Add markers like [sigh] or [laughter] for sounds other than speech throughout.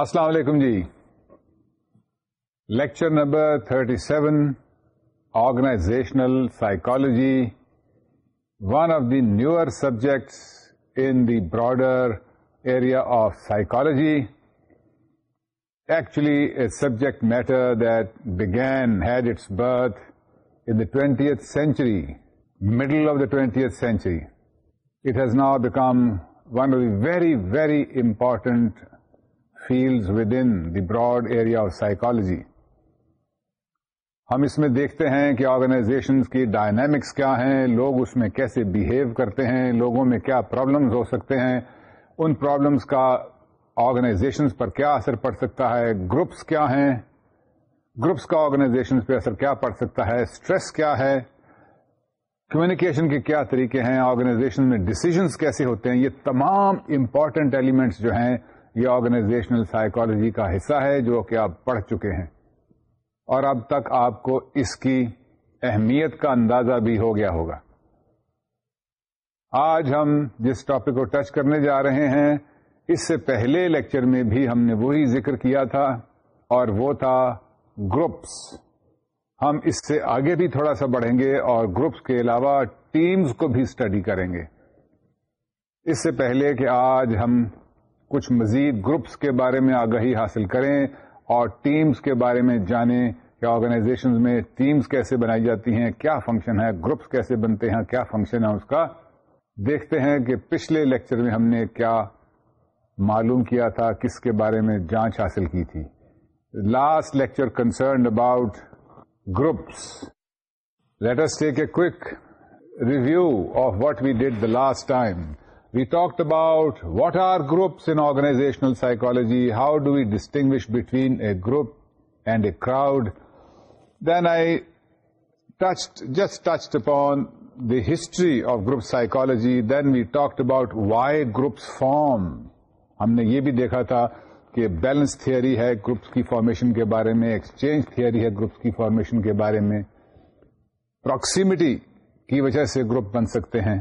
السلام علیکم جی lecture number 37 seven organizational psychology one of the newer subjects in the broader area of psychology actually a subject matter that begin had its birth in the twentieth century middle of the 20th century. It has now become one of the very, very important fields with in the broad area of psychology ہم اس میں دیکھتے ہیں کہ organization کی dynamics کیا ہیں لوگ اس میں کیسے بہیو کرتے ہیں لوگوں میں کیا پرابلمز ہو سکتے ہیں ان پرابلمز کا آرگنائزیشن پر کیا اثر پڑ سکتا ہے گروپس کیا ہیں گروپس کا آرگنائزیشن پہ اثر کیا پڑ سکتا ہے اسٹریس کیا ہے کمیونیکیشن کے کیا طریقے ہیں آرگنائزیشن میں ڈسیزنس کیسے ہوتے ہیں یہ تمام امپورٹنٹ ایلیمنٹس جو ہیں یہ آرگنائزیشنل سائیکالوجی کا حصہ ہے جو کہ آپ پڑھ چکے ہیں اور اب تک آپ کو اس کی اہمیت کا اندازہ بھی ہو گیا ہوگا آج ہم جس ٹاپک کو ٹچ کرنے جا رہے ہیں اس سے پہلے لیکچر میں بھی ہم نے وہی ذکر کیا تھا اور وہ تھا گروپس ہم اس سے آگے بھی تھوڑا سا بڑھیں گے اور گروپس کے علاوہ ٹیمز کو بھی اسٹڈی کریں گے اس سے پہلے کہ آج ہم کچھ مزید گروپس کے بارے میں آگاہی حاصل کریں اور ٹیمز کے بارے میں جانیں کہ آرگنائزیشن میں ٹیمز کیسے بنائی جاتی ہیں کیا فنکشن ہے گروپس کیسے بنتے ہیں کیا فنکشن ہے اس کا دیکھتے ہیں کہ پچھلے لیکچر میں ہم نے کیا معلوم کیا تھا کس کے بارے میں جانچ حاصل کی تھی last lecture concerned about groups letters take a review of what we did the last time we talked about what are groups in organizational psychology how do we distinguish between a group and a crowd then I touched just touched upon the history of group psychology. Then we talked about why groups form ہم نے یہ بھی دیکھا تھا کہ balance theory ہے groups کی formation کے بارے میں ایکسچینج تھیئری ہے گروپس کی فارمیشن کے بارے میں پراکسیمٹی کی وجہ سے گروپ بن سکتے ہیں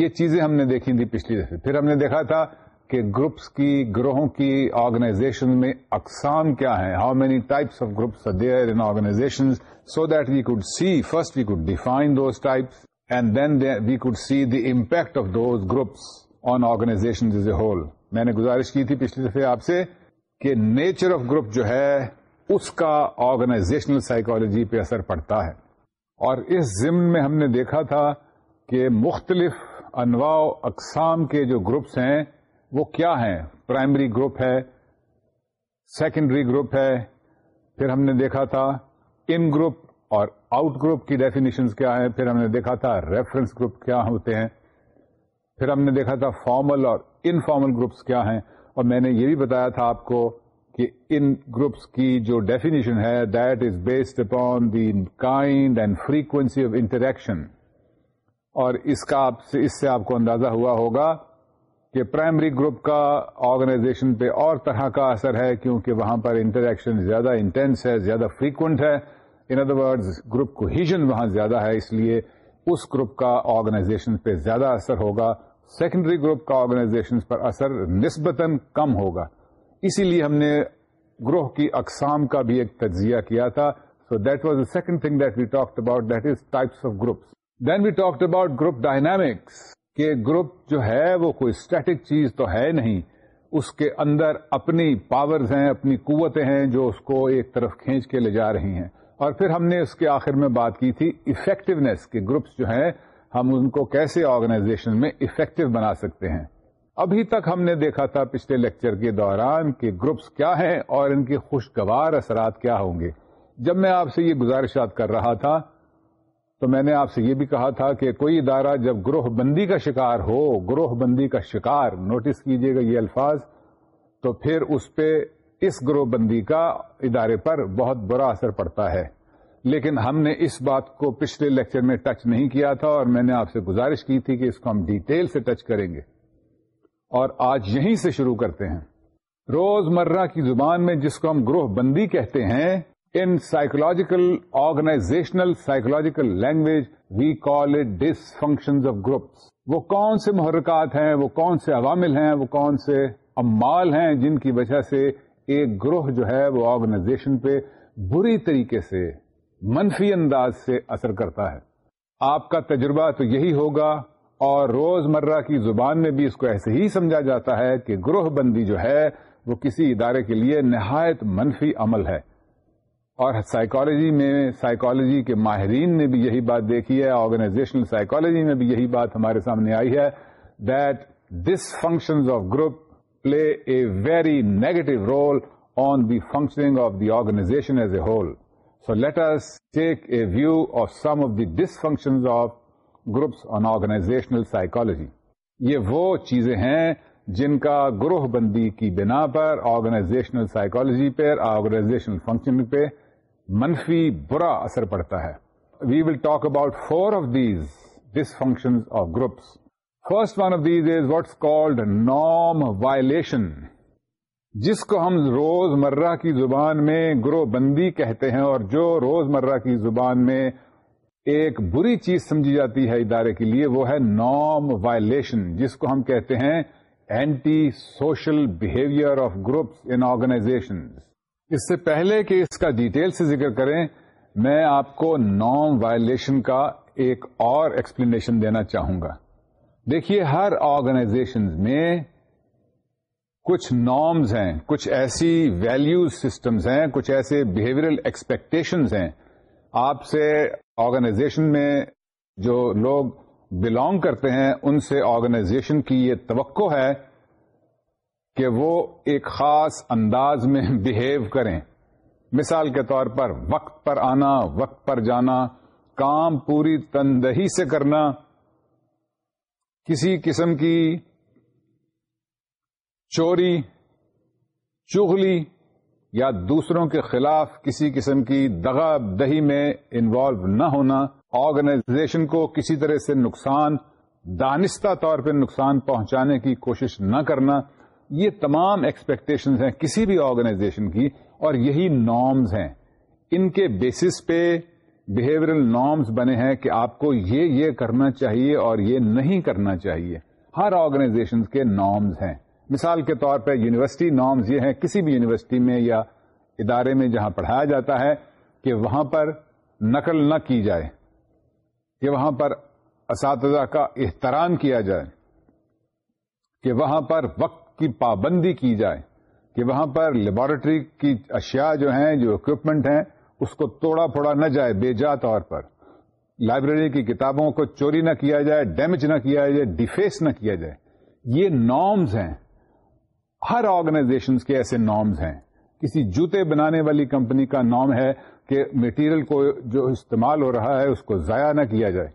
یہ چیزیں ہم نے دیکھی تھی پچھلی دفعہ پھر ہم نے دیکھا تھا کہ گروپس کی گروہوں کی آرگنائزیشن میں اقسام کیا ہے how many types of groups there in organization so that we could see first we could define those types and then we could see the impact of those groups on organization as a whole میں نے گزارش کی تھی پچھلی دفعہ آپ سے کہ نیچر آف گروپ جو ہے اس کا آرگنائزیشنل سائیکالوجی پہ اثر پڑتا ہے اور اس ضمن میں ہم نے دیکھا تھا کہ مختلف انواع اقسام کے جو گروپس ہیں وہ کیا ہیں پرائمری گروپ ہے سیکنڈری گروپ ہے پھر ہم نے دیکھا تھا ان گروپ اور آؤٹ گروپ کی ڈیفینیشنز کیا ہیں پھر ہم نے دیکھا تھا ریفرنس گروپ کیا ہوتے ہیں پھر ہم نے دیکھا تھا فارمل اور انفارمل گروپس کیا ہیں اور میں نے یہ بھی بتایا تھا آپ کو کہ ان گروپس کی جو ڈیفینیشن ہے that is based upon frequency of interaction اور اس کا اس سے آپ کو اندازہ ہوا ہوگا کہ پرائمری گروپ کا آرگنائزیشن پہ اور طرح کا اثر ہے کیونکہ وہاں پر انٹریکشن زیادہ انٹینس ہے زیادہ فریکوینٹ ہے ان ادر ورڈز گروپ کو ہیجن وہاں زیادہ ہے اس لیے اس گروپ کا آرگنائزیشن پہ زیادہ اثر ہوگا سیکنڈری گروپ کا آرگنائزیشن پر اثر نسبتاً کم ہوگا اسی لیے ہم نے گروہ کی اقسام کا بھی ایک تجزیہ کیا تھا so that was the second thing that we talked about that is types of groups then we talked about group dynamics کہ گروپ جو ہے وہ کوئی اسٹیٹک چیز تو ہے نہیں اس کے اندر اپنی پاورز ہیں اپنی قوتیں ہیں جو اس کو ایک طرف کھینچ کے لے جا رہی ہیں اور پھر ہم نے اس کے آخر میں بات کی تھی افیکٹونیس کے گروپس جو ہیں ہم ان کو کیسے آرگنائزیشن میں افیکٹو بنا سکتے ہیں ابھی تک ہم نے دیکھا تھا پچھلے لیکچر کے دوران کہ گروپس کیا ہیں اور ان کے خوشگوار اثرات کیا ہوں گے جب میں آپ سے یہ گزارشات کر رہا تھا تو میں نے آپ سے یہ بھی کہا تھا کہ کوئی ادارہ جب گروہ بندی کا شکار ہو گروہ بندی کا شکار نوٹس کیجیے گا یہ الفاظ تو پھر اس پہ اس گروہ بندی کا ادارے پر بہت برا اثر پڑتا ہے لیکن ہم نے اس بات کو پچھلے لیکچر میں ٹچ نہیں کیا تھا اور میں نے آپ سے گزارش کی تھی کہ اس کو ہم ڈیٹیل سے ٹچ کریں گے اور آج یہیں سے شروع کرتے ہیں روز مرہ کی زبان میں جس کو ہم گروہ بندی کہتے ہیں in psychological, organizational psychological language we call it dysfunctions of groups وہ کون سے محرکات ہیں وہ کون سے عوامل ہیں وہ کون سے امال ہیں جن کی وجہ سے ایک گروہ جو ہے وہ آرگنائزیشن پہ بری طریقے سے منفی انداز سے اثر کرتا ہے آپ کا تجربہ تو یہی ہوگا اور روز مرہ کی زبان میں بھی اس کو ایسے ہی سمجھا جاتا ہے کہ گروہ بندی جو ہے وہ کسی ادارے کے لیے نہایت منفی عمل ہے اور سائیکالوجی میں سائیکالوجی کے ماہرین نے بھی یہی بات دیکھی ہے آرگنائزیشنل سائیکالوجی میں بھی یہی بات ہمارے سامنے آئی ہے that dysfunctions of group play a very negative role on the functioning of the organization as a whole so let us take a view of some of the dysfunctions of groups on organizational psychology یہ وہ چیزیں ہیں جن کا گروہ بندی کی بنا پر آرگنائزیشنل سائیکالوجی پہ آرگنائزیشنل فنکشن پہ منفی برا اثر پڑتا ہے we will talk about four of these dysfunction of groups first one of these is what's called نام وائلشن جس کو ہم روز مرہ کی زبان میں گرو بندی کہتے ہیں اور جو روز مرہ کی زبان میں ایک بری چیز سمجھی جاتی ہے ادارے کے لیے وہ ہے نام وائلشن جس کو ہم کہتے ہیں anti social behaviour of groups in organizations اس سے پہلے کہ اس کا ڈیٹیل سے ذکر کریں میں آپ کو نام وائلشن کا ایک اور ایکسپلینیشن دینا چاہوں گا دیکھیے ہر آرگنائزیشن میں کچھ نارمز ہیں کچھ ایسی ویلو سسٹمز ہیں کچھ ایسے بہیویئرل ایکسپیکٹیشن ہیں آپ سے آرگنائزیشن میں جو لوگ بلانگ کرتے ہیں ان سے آرگنائزیشن کی یہ توقع ہے کہ وہ ایک خاص انداز میں بہیو [laughs] کریں مثال کے طور پر وقت پر آنا وقت پر جانا کام پوری تندہی سے کرنا کسی قسم کی چوری چغلی یا دوسروں کے خلاف کسی قسم کی دغا دہی میں انوالو نہ ہونا آرگنائزیشن کو کسی طرح سے نقصان دانستہ طور پہ نقصان پہنچانے کی کوشش نہ کرنا یہ تمام ایکسپیکٹیشنز ہیں کسی بھی آرگنائزیشن کی اور یہی نارمز ہیں ان کے بیسس پہ بہیورل نارمز بنے ہیں کہ آپ کو یہ یہ کرنا چاہیے اور یہ نہیں کرنا چاہیے ہر آرگنائزیشن کے نارمز ہیں مثال کے طور پہ یونیورسٹی نارمز یہ ہیں کسی بھی یونیورسٹی میں یا ادارے میں جہاں پڑھایا جاتا ہے کہ وہاں پر نقل نہ کی جائے کہ وہاں پر اساتذہ کا احترام کیا جائے کہ وہاں پر وقت کی پابندی کی جائے کہ وہاں پر لیبارٹری کی اشیاء جو ہیں جو اکوپمنٹ ہیں اس کو توڑا پھوڑا نہ جائے بے جا طور پر لائبریری کی کتابوں کو چوری نہ کیا جائے ڈیمیج نہ کیا جائے ڈیفیس نہ کیا جائے یہ نارمز ہیں ہر آرگنائزیشن کے ایسے نارمز ہیں کسی جوتے بنانے والی کمپنی کا نام ہے کہ مٹیریل کو جو استعمال ہو رہا ہے اس کو ضائع نہ کیا جائے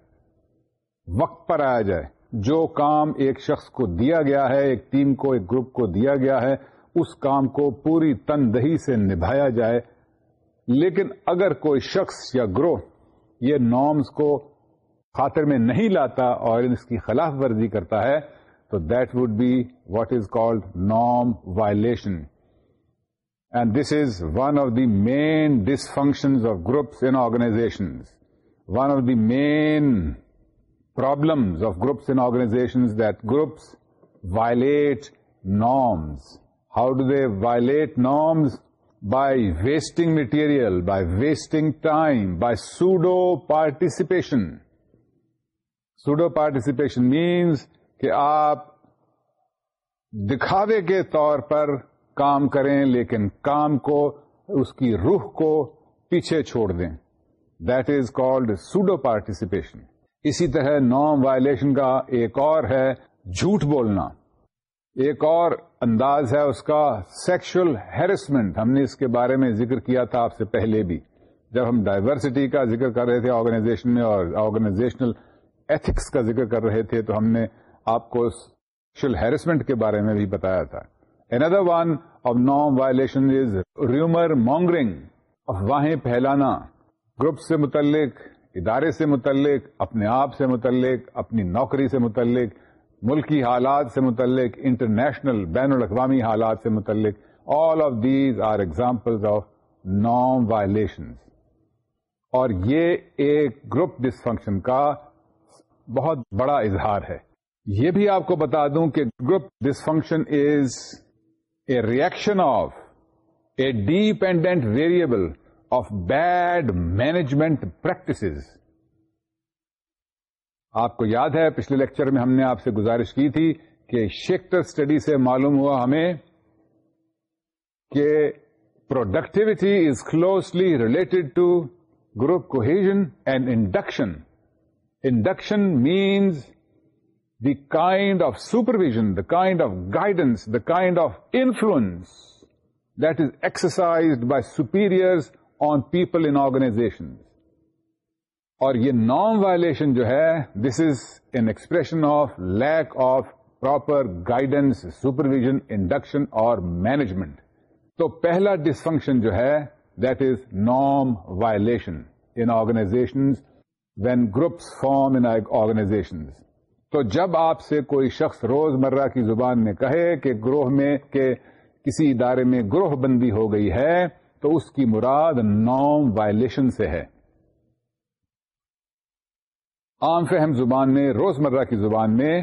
وقت پر آیا جائے جو کام ایک شخص کو دیا گیا ہے ایک ٹیم کو ایک گروپ کو دیا گیا ہے اس کام کو پوری تن دہی سے نبھایا جائے لیکن اگر کوئی شخص یا گروہ یہ نارمز کو خاطر میں نہیں لاتا اور اس کی خلاف ورزی کرتا ہے تو that would be what is called norm violation and this is one of the main dysfunction of groups in organization one of the main problems of groups and organizations that groups violate norms how do they violate norms by wasting material by wasting time by pseudo participation pseudo participation means کہ آپ دکھاوے کے طور پر کام کریں لیکن کام کو اس کی روح کو پیچھے چھوڑ دیں that is called pseudo participation اسی طرح نام وائلیشن کا ایک اور ہے جھوٹ بولنا ایک اور انداز ہے اس کا سیکشل ہیریسمنٹ ہم نے اس کے بارے میں ذکر کیا تھا آپ سے پہلے بھی جب ہم ڈائیورسٹی کا ذکر کر رہے تھے آرگنائزیشن میں اور آرگنائزیشنل ایتھکس کا ذکر کر رہے تھے تو ہم نے آپ کو سیکشل ہیریسمنٹ کے بارے میں بھی بتایا تھا این ادر ون آف نام وایلیشن از ریومر مونگرنگ افواہیں پھیلانا گروپ سے متعلق ادارے سے متعلق اپنے آپ سے متعلق اپنی نوکری سے متعلق ملکی حالات سے متعلق انٹرنیشنل بین الاقوامی حالات سے متعلق all of these are example of نام وائلیشنز اور یہ ایک گروپ ڈسفنکشن کا بہت بڑا اظہار ہے یہ بھی آپ کو بتا دوں کہ group dysfunction is a reaction of a dependent variable of bad management practices آپ کو یاد ہے پچھلے لیکچر میں ہم نے آپ سے گزارش کی تھی کہ شیکٹر اسٹڈی سے معلوم ہوا ہمیں کہ productivity is closely related to group cohesion and induction induction means the kind of supervision the kind of guidance the kind of influence that is exercise by superior on people in organization اور یہ نام violation جو ہے this is an expression of lack of proper guidance supervision induction اور management تو پہلا dysfunction جو ہے دیٹ از نام violation in organization when groups form in organization تو جب آپ سے کوئی شخص روز مرہ کی زبان میں کہے کہ گروہ میں کہ کسی ادارے میں گروہ بندی ہو گئی ہے تو اس کی مراد نام وائلیشن سے ہے عام فہم زبان میں روزمرہ کی زبان میں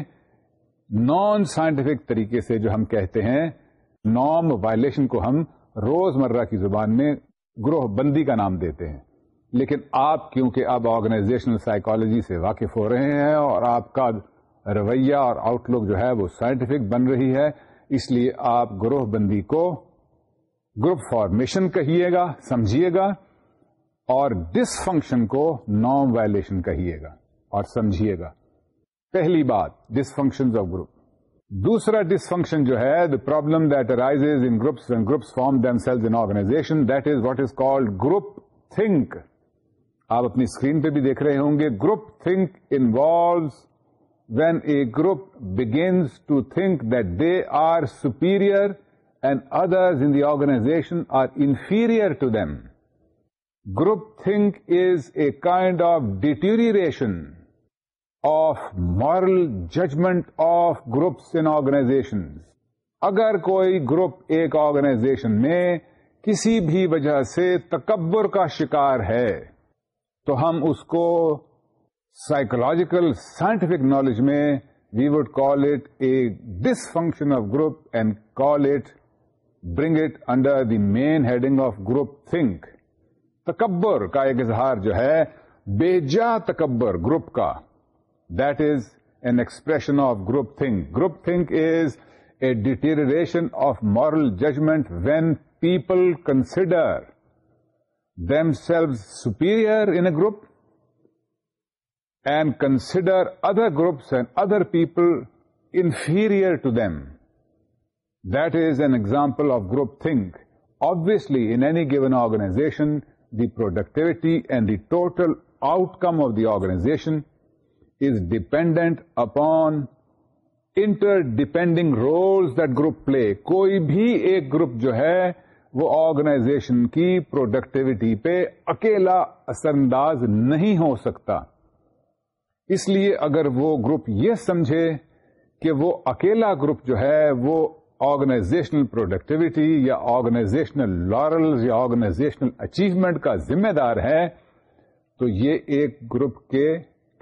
نان سائنٹیفک طریقے سے جو ہم کہتے ہیں نام وائلشن کو ہم روزمرہ کی زبان میں گروہ بندی کا نام دیتے ہیں لیکن آپ کیونکہ اب آرگنائزیشنل سائیکالوجی سے واقف ہو رہے ہیں اور آپ کا رویہ اور آؤٹ لک جو ہے وہ سائنٹیفک بن رہی ہے اس لیے آپ گروہ بندی کو گروپ فارمیشن کہیے گا سمجھیے گا اور ڈس فنکشن کو نارم وائلشن کہیے گا اور سمجھیے گا پہلی بات ڈس فنکشن آف گروپ دوسرا ڈس فنکشن جو ہے the problem that arise in groups and groups form them in organization that is what is called group think آپ اپنی اسکرین پہ بھی دیکھ رہے ہوں گے group think involves when a group begins to think that they are superior and other in the organization are inferior to them group think is a kind of deterioration of moral judgment of groups and organization اگر کوئی group ایک organization میں کسی بھی وجہ سے تکبر کا شکار ہے تو ہم اس کو سائیکولوجیکل سائنٹیفک نالج میں we would call it a dysfunction of group and call it bring it under the main heading of group think تکبر کا ایک اظہار جو ہے بےجا تکبر گروپ کا that is an expression of group think group think is a deterioration of moral judgment when people consider themselves superior in group and consider other groups and other people inferior to them that is an example of group think obviously in any given organization the productivity and the total outcome of the organization is dependent upon inter depending role that group play کوئی بھی ایک گروپ جو ہے وہ organization کی productivity پہ اکیلا اثر انداز نہیں ہو سکتا اس لیے اگر وہ گروپ یہ سمجھے کہ وہ اکیلا گروپ جو ہے وہ آرگنائزیشنل پروڈکٹیوٹی یا آرگنائزیشنل لارل یا آرگنائزیشنل اچیومنٹ کا ذمہ دار ہے تو یہ ایک گروپ کے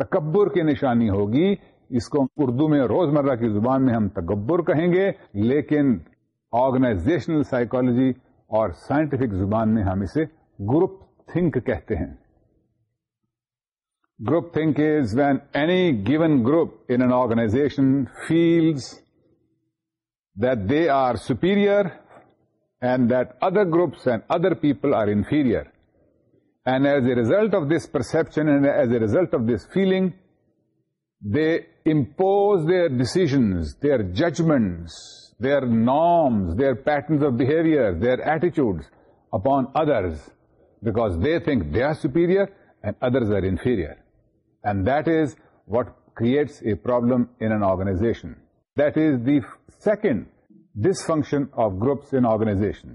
تکبر کی نشانی ہوگی اس کو اردو میں روزمرہ کی زبان میں ہم تکبر کہیں گے لیکن آرگنائزیشنل سائیکالوجی اور سائنٹیفک زبان میں ہم اسے گروپ تھنک کہتے ہیں group think is when any given group in an organization field that they are superior and that other groups and other people are inferior. And as a result of this perception and as a result of this feeling, they impose their decisions, their judgments, their norms, their patterns of behavior, their attitudes upon others, because they think they are superior and others are inferior. And that is what creates a problem in an organization. That is the second dysfunction of groups in organization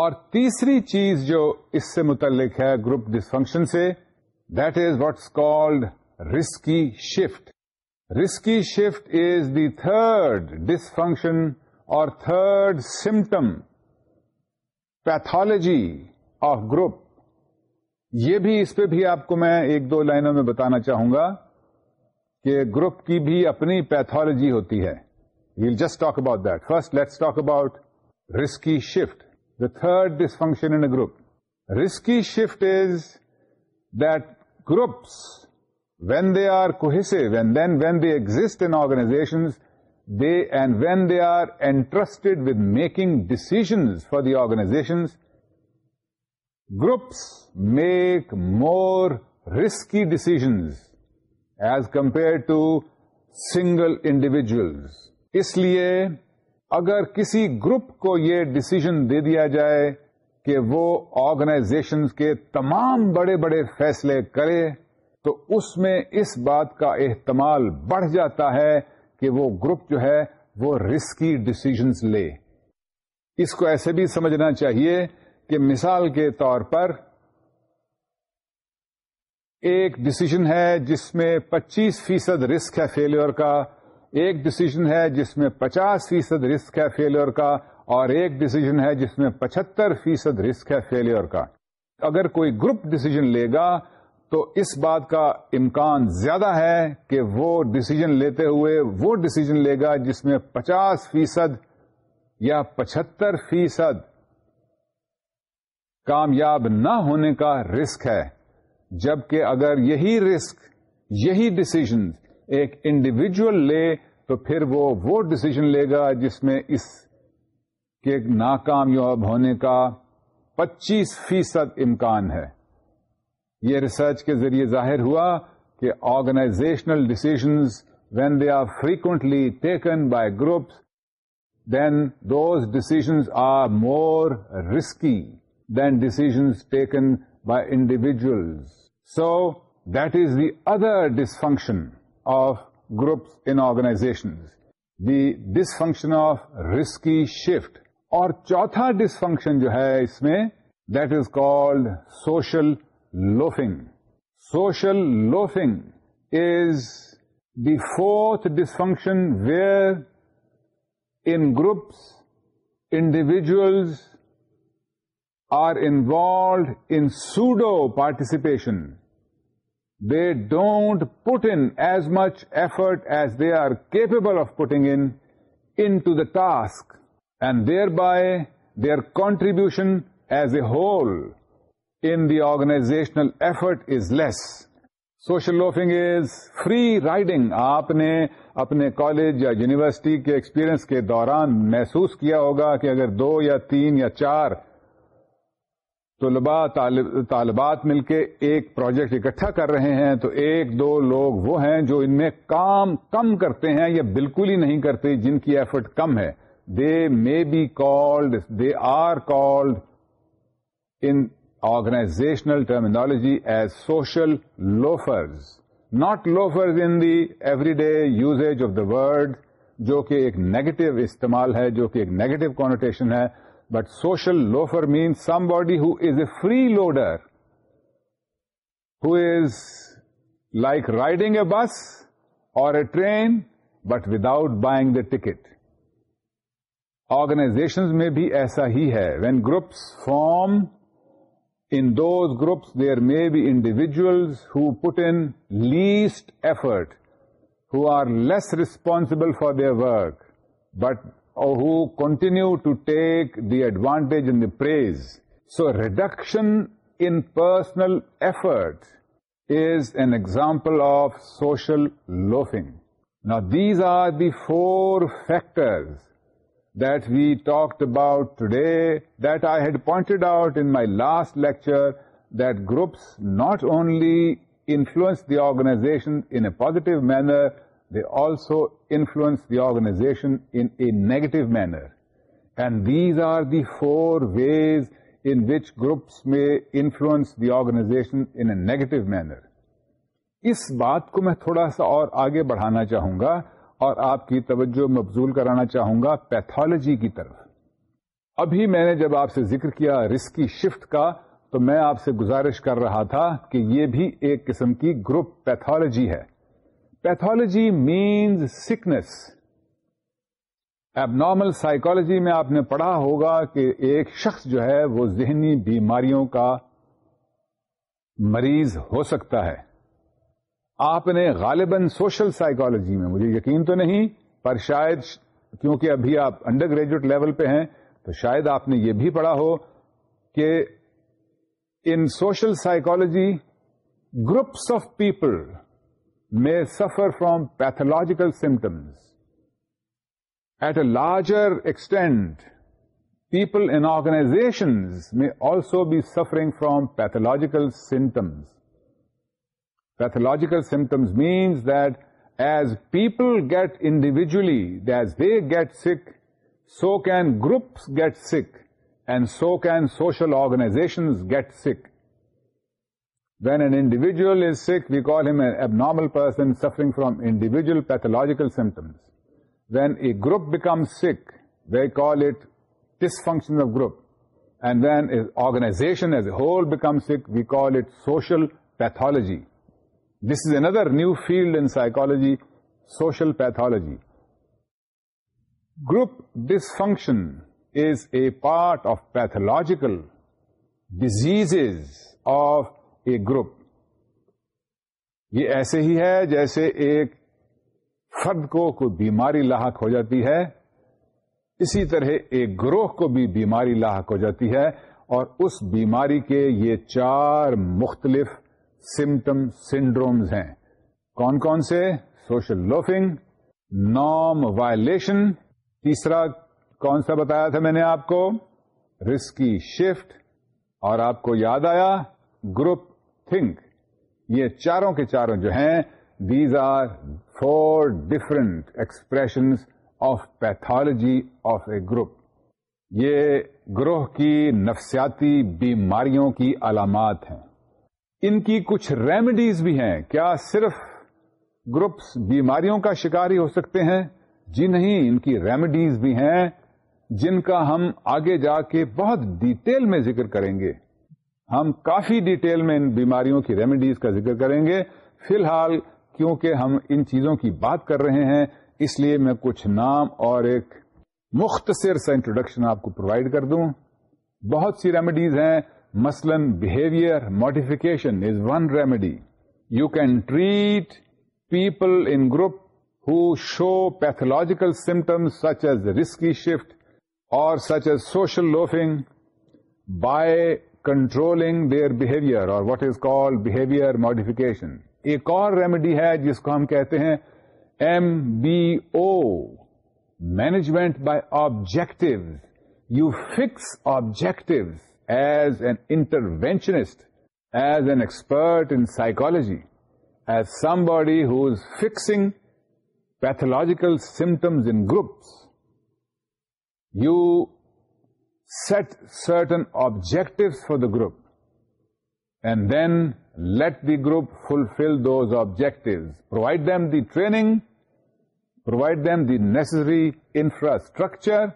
اور تیسری چیز جو اس سے متعلق ہے group dysfunction سے that is what's called risky shift risky shift is the third dysfunction اور third symptom pathology of group یہ بھی اس پہ بھی آپ کو میں ایک دو لائنوں میں بتانا چاہوں گا کہ گروپ کی بھی اپنی پیتھالوجی ہوتی ہے We'll just talk about that. First, let's talk about risky shift, the third dysfunction in a group. Risky shift is that groups, when they are cohesive and then when they exist in organizations, when they are entrusted with making decisions for the organizations, groups make more risky decisions as compared to single individuals. اس لیے اگر کسی group کو یہ decision دے دیا جائے کہ وہ organization کے تمام بڑے بڑے فیصلے کرے تو اس میں اس بات کا احتمال بڑھ جاتا ہے کہ وہ گروپ جو ہے وہ رسکی ڈسیزنس لے اس کو ایسے بھی سمجھنا چاہیے کہ مثال کے طور پر ایک ڈسیزن ہے جس میں پچیس فیصد رسک ہے فیلئر کا ایک ڈسیزن ہے جس میں پچاس فیصد رسک ہے فیلئر کا اور ایک ڈسیزن ہے جس میں پچہتر فیصد رسک ہے فیلئر کا اگر کوئی گروپ ڈسیزن لے گا تو اس بات کا امکان زیادہ ہے کہ وہ ڈسیزن لیتے ہوئے وہ ڈسیزن لے گا جس میں پچاس فیصد یا پچہتر فیصد کامیاب نہ ہونے کا رسک ہے جبکہ اگر یہی رسک یہی ڈسیزن ایک انڈیویجل لے تو پھر وہ وہ ڈسیزن لے گا جس میں اس کے ناکامیاب ہونے کا پچیس فیصد امکان ہے یہ ریسرچ کے ذریعے ظاہر ہوا کہ organizational decisions when they are frequently taken by groups then those decisions are more risky than decisions taken by individuals so that is the other dysfunction of groups in organizations the dysfunction of risky shift اور چوتھا dysfunction جو ہے اس میں that is called social loafing social loafing is the fourth dysfunction where in groups individuals are involved in pseudo participation they don't put in as much effort as they are capable of putting in into the task and thereby their contribution as a whole in the organizational effort is less. Social loafing is free riding آپ نے اپنے college یا university کے experience کے دوران محسوس کیا ہوگا کہ اگر دو یا تین یا چار طلبا طالبات مل کے ایک پروجیکٹ اکٹھا کر رہے ہیں تو ایک دو لوگ وہ ہیں جو ان میں کام کم کرتے ہیں یا بالکل ہی نہیں کرتے جن کی ایفرٹ کم ہے they may be called they are called in organizational terminology as social loafers not loafers in the every day usage of the word جو کہ ایک نیگیٹو استعمال ہے جو کہ ایک نیگیٹو کانوٹیشن ہے but social loafer means somebody his a free لوڈر who is like riding a bus اور a train but without buying the ticket organization میں بھی ایسا ہی ہے when groups form and those groups there میں individual hit in least effort Hare less responsible for their work but or who continue to take the advantage and the praise. So reduction in personal effort is an example of social loafing. Now these are the four factors that we talked about today, that I had pointed out in my last lecture, that groups not only influence the organization in a positive manner, they also influence the organization انگیٹو manner and these are the four ways in which groups میں influence the organization in a negative manner اس بات کو میں تھوڑا سا اور آگے بڑھانا چاہوں گا اور آپ کی توجہ مبزول کرانا چاہوں گا پیتھالوجی کی طرف ابھی میں نے جب آپ سے ذکر کیا رسکی شفٹ کا تو میں آپ سے گزارش کر رہا تھا کہ یہ بھی ایک قسم کی گروپ پیتھالوجی ہے pathology means sickness abnormal psychology میں آپ نے پڑھا ہوگا کہ ایک شخص جو ہے وہ ذہنی بیماریوں کا مریض ہو سکتا ہے آپ نے غالباً سوشل سائیکولوجی میں مجھے یقین تو نہیں پر شاید کیونکہ ابھی آپ انڈر گریجویٹ لیول پہ ہیں تو شاید آپ نے یہ بھی پڑھا ہو کہ in social psychology groups of people may suffer from pathological symptoms. At a larger extent, people in organizations may also be suffering from pathological symptoms. Pathological symptoms means that as people get individually, as they get sick, so can groups get sick, and so can social organizations get sick. When an individual is sick, we call him an abnormal person suffering from individual pathological symptoms. When a group becomes sick, they call it dysfunction of group. And when an organization as a whole becomes sick, we call it social pathology. This is another new field in psychology, social pathology. Group dysfunction is a part of pathological diseases of group یہ ایسے ہی ہے جیسے ایک فرد کو کوئی بیماری لاحق ہو جاتی ہے اسی طرح ایک گروہ کو بھی بیماری لاحق ہو جاتی ہے اور اس بیماری کے یہ چار مختلف سمٹم سنڈرومز ہیں کون کون سے سوشل لوفنگ نام وائلشن تیسرا کون سا بتایا تھا میں نے آپ کو رسکی شفٹ اور آپ کو یاد آیا گروپ تھنک یہ چاروں کے چاروں جو ہیں these are four different expressions of pathology of a group یہ گروہ کی نفسیاتی بیماریوں کی علامات ہیں ان کی کچھ ریمیڈیز بھی ہیں کیا صرف گروپس بیماریوں کا شکار ہی ہو سکتے ہیں جی نہیں ان کی ریمیڈیز بھی ہیں جن کا ہم آگے جا کے بہت ڈیٹیل میں ذکر کریں گے ہم کافی ڈیٹیل میں ان بیماریوں کی ریمیڈیز کا ذکر کریں گے فی الحال کیونکہ ہم ان چیزوں کی بات کر رہے ہیں اس لیے میں کچھ نام اور ایک مختصر سا انٹروڈکشن آپ کو پرووائڈ کر دوں بہت سی ریمیڈیز ہیں مثلا behaviour modification is one remedy you can treat people in group who show pathological symptom such as risky shift اور such as social loafing by controlling their behaviour اور what is call behaviour modification ایک اور remedy ہے جس کو ہم کہتے ہیں M B O management by objective you fix objective as an interventionist as an expert in psychology as somebody who is fixing pathological symptoms in groups you set certain objectives for the group and then let the group fulfil those objectives provide them the training provide them the necessary infrastructure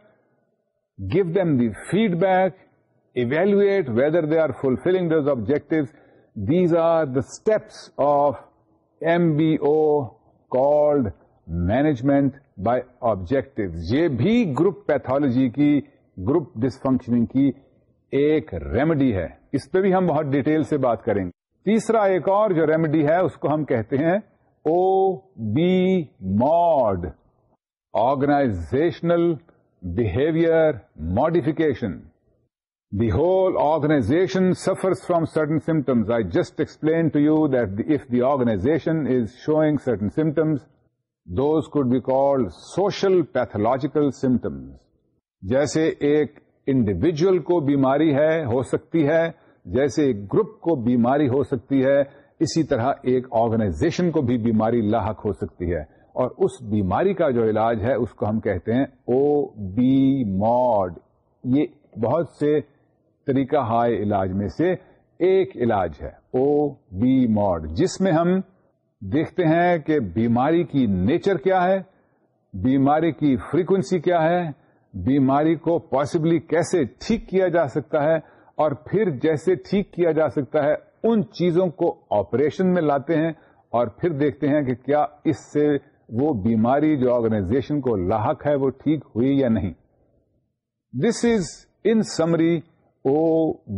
give them the feedback evaluate whether they are fulfilling this objective these are the steps of M بیلڈ management by objectives یہ بھی group پیتالوجی کی group dysfunctioning کی ایک remedy ہے اس پہ بھی ہم بہت ڈیٹیل سے بات کریں گے تیسرا ایک اور جو ریمیڈی ہے اس کو ہم کہتے ہیں O B mod organizational behaviour modification the whole organization suffer from certain symptoms I just explain to you that if the organization is showing certain symptoms those could be called social pathological symptoms جیسے ایک individual کو بیماری ہے ہو سکتی ہے جیسے ایک group کو بیماری ہو سکتی ہے اسی طرح ایک آرگنائزیشن کو بھی بیماری لاحق ہو سکتی ہے اور اس بیماری کا جو علاج ہے اس کو ہم کہتے ہیں او بی ماڈ یہ بہت سے طریقہ ہائے علاج میں سے ایک علاج ہے او بی ماڈ جس میں ہم دیکھتے ہیں کہ بیماری کی نیچر کیا ہے بیماری کی فریکوینسی کیا ہے بیماری کو پاسبلی کیسے ٹھیک کیا جا سکتا ہے اور پھر جیسے ٹھیک کیا جا سکتا ہے ان چیزوں کو آپریشن میں لاتے ہیں اور پھر دیکھتے ہیں کہ کیا اس سے وہ بیماری جو آرگنائزیشن کو لاحق ہے وہ ٹھیک ہوئی یا نہیں this is in summary O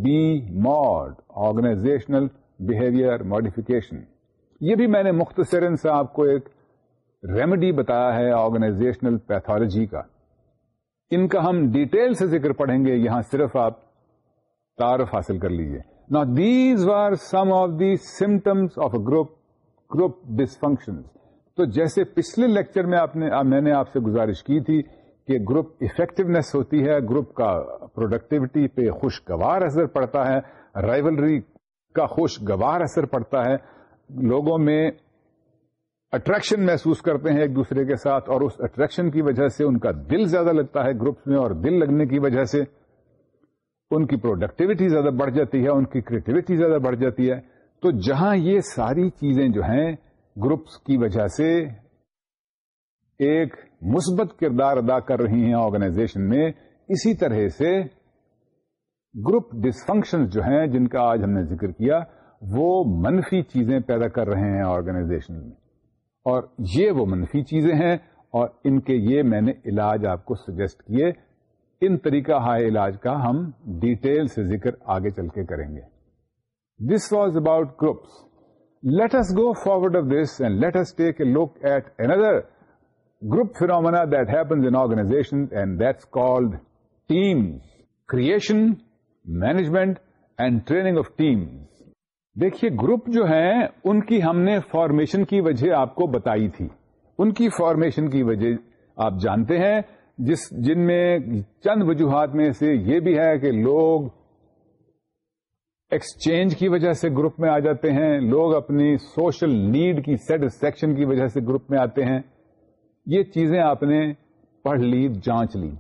B mod organizational behaviour modification یہ بھی میں نے مختصر ان سے آپ کو ایک ریمیڈی بتایا ہے آرگنائزیشنل پیتھالوجی کا ان کا ہم ڈیٹیل سے ذکر پڑھیں گے یہاں صرف آپ تعارف حاصل کر لیجیے نا these are some of the symptoms of group group dysfunction تو جیسے پچھلے لیکچر میں نے آپ سے گزارش کی تھی کہ گروپ افیکٹونیس ہوتی ہے گروپ کا پروڈکٹیوٹی پہ خوشگوار اثر پڑتا ہے رائولری کا خوشگوار اثر پڑتا ہے لوگوں میں اٹریکشن محسوس کرتے ہیں ایک دوسرے کے ساتھ اور اس اٹریکشن کی وجہ سے ان کا دل زیادہ لگتا ہے گروپس میں اور دل لگنے کی وجہ سے ان کی پروڈکٹیوٹی زیادہ بڑھ جاتی ہے ان کی کریٹیوٹی زیادہ بڑھ جاتی ہے تو جہاں یہ ساری چیزیں جو ہیں گروپس کی وجہ سے ایک مثبت کردار ادا کر رہی ہیں آرگنائزیشن میں اسی طرح سے گروپ ڈسفنکشن جو ہیں جن کا آج ہم نے ذکر کیا وہ منفی چیزیں پیدا کر رہے ہیں آرگنائزیشن میں اور یہ وہ منفی چیزیں ہیں اور ان کے یہ میں نے علاج آپ کو سجیسٹ کیے ان طریقہ ہائے علاج کا ہم ڈیٹیل سے ذکر آگے چل کے کریں گے this was about groups let us go forward of this and let us take a look at another group phenomena that happens in organization and that's called team creation management and training of teams دیکھیے group جو ہیں ان کی ہم نے formation کی وجہ آپ کو بتائی تھی ان کی فارمیشن کی وجہ آپ جانتے ہیں جس جن میں چند وجوہات میں سے یہ بھی ہے کہ لوگ ایکسچینج کی وجہ سے گروپ میں آ جاتے ہیں لوگ اپنی سوشل نیڈ کی سیٹسفیکشن کی وجہ سے گروپ میں آتے ہیں یہ چیزیں آپ نے پڑھ لی جانچ لی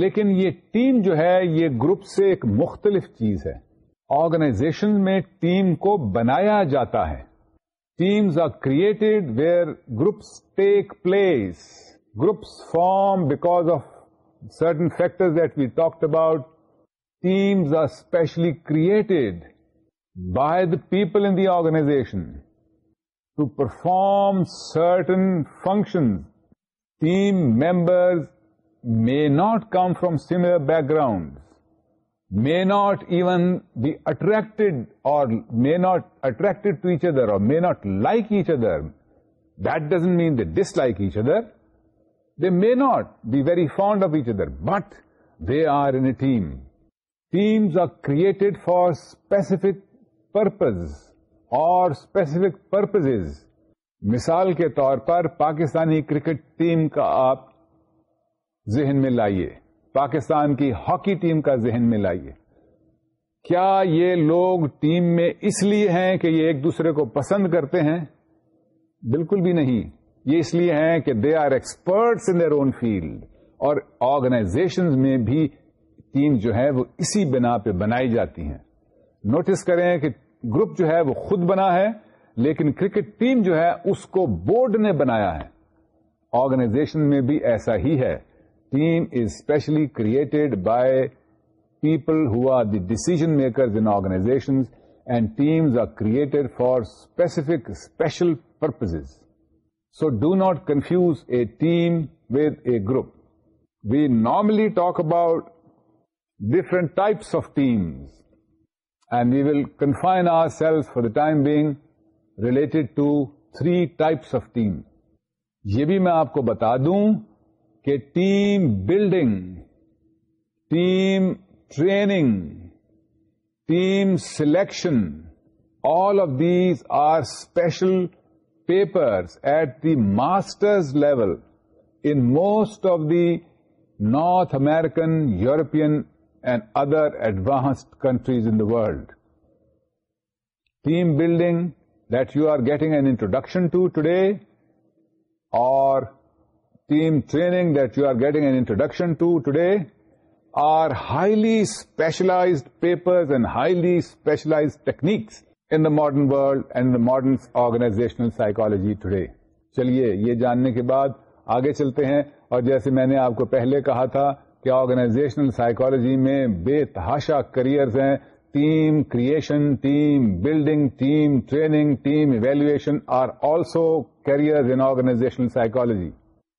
لیکن یہ ٹیم جو ہے یہ گروپ سے ایک مختلف چیز ہے آرگنائزیشن میں ٹیم کو بنایا جاتا ہے teams are created where groups take place groups form because of certain factor that we talked about teams are especially created by the people in the organization to perform certain functions team members may not come from similar background may not even be attracted or may not attracted to each other or may not like each other, that doesn't mean they dislike each other. They may not be very fond of each other, but they are in a team. Teams are created for specific purpose اور specific purposes. مثال کے طور پر Pakistani cricket team کا آپ ذہن میں لائیے پاکستان کی ہاکی ٹیم کا ذہن میں لائیے کیا یہ لوگ ٹیم میں اس لیے ہیں کہ یہ ایک دوسرے کو پسند کرتے ہیں بالکل بھی نہیں یہ اس لیے ہیں کہ they are experts in own field اور آرگنائزیشن میں بھی ٹیم جو ہے وہ اسی بنا پہ بنائی جاتی ہیں نوٹس کریں کہ گروپ جو ہے وہ خود بنا ہے لیکن کرکٹ ٹیم جو ہے اس کو بورڈ نے بنایا ہے آرگنائزیشن میں بھی ایسا ہی ہے team is specially created by people who are the decision makers in organization and teams are created for specific special purposes so do not confuse a team with a group we normally talk about different types of teams and we will confine ourselves for the time being related to three types of team یہ بھی میں آپ کو بتا دوں कि team building, team training, team selection, all of these are special papers at the master's level in most of the North American, European and other advanced countries in the world. Team building that you are getting an introduction to today, or team training that you are getting an introduction to today are highly specialised paper and highly specialize techniques in the modern world and modern organizational psychology today چلیے یہ جاننے کے بعد آگے چلتے ہیں اور جیسے میں نے آپ کو پہلے کہا تھا کہ آرگنائزیشنل سائیکالوجی میں تحاشا کریئرز ہیں team creation team building team training team evaluation are also career in organizational psychology